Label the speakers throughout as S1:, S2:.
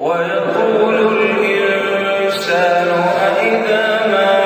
S1: ويقول الإنسان أئذا ما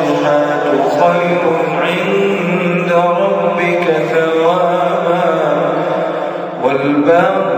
S1: الصالحات والباقي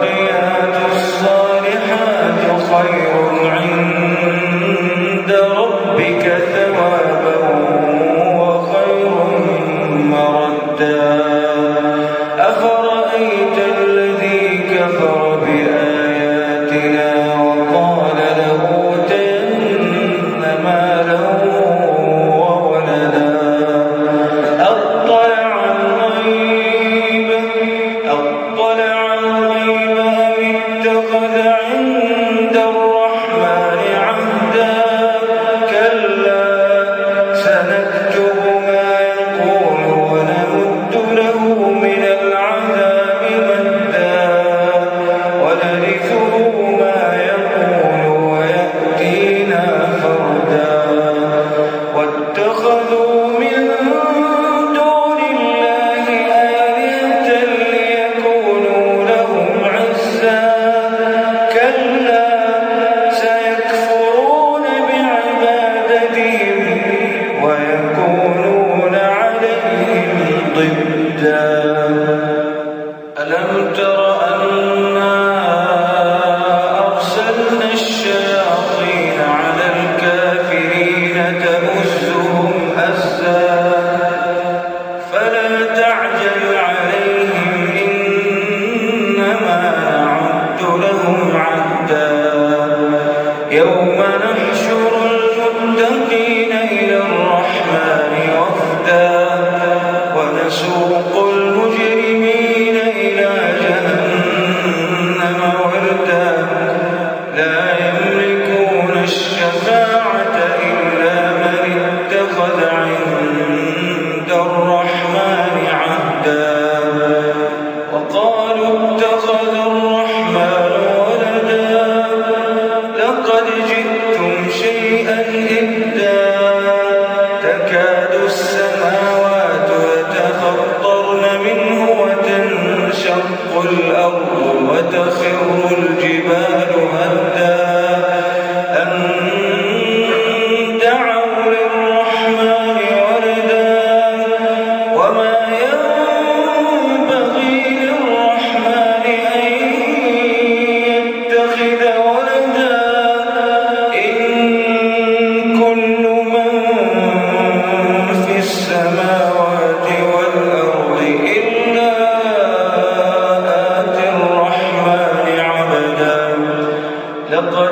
S1: يوم نحن وتخر الجبال هدا لقد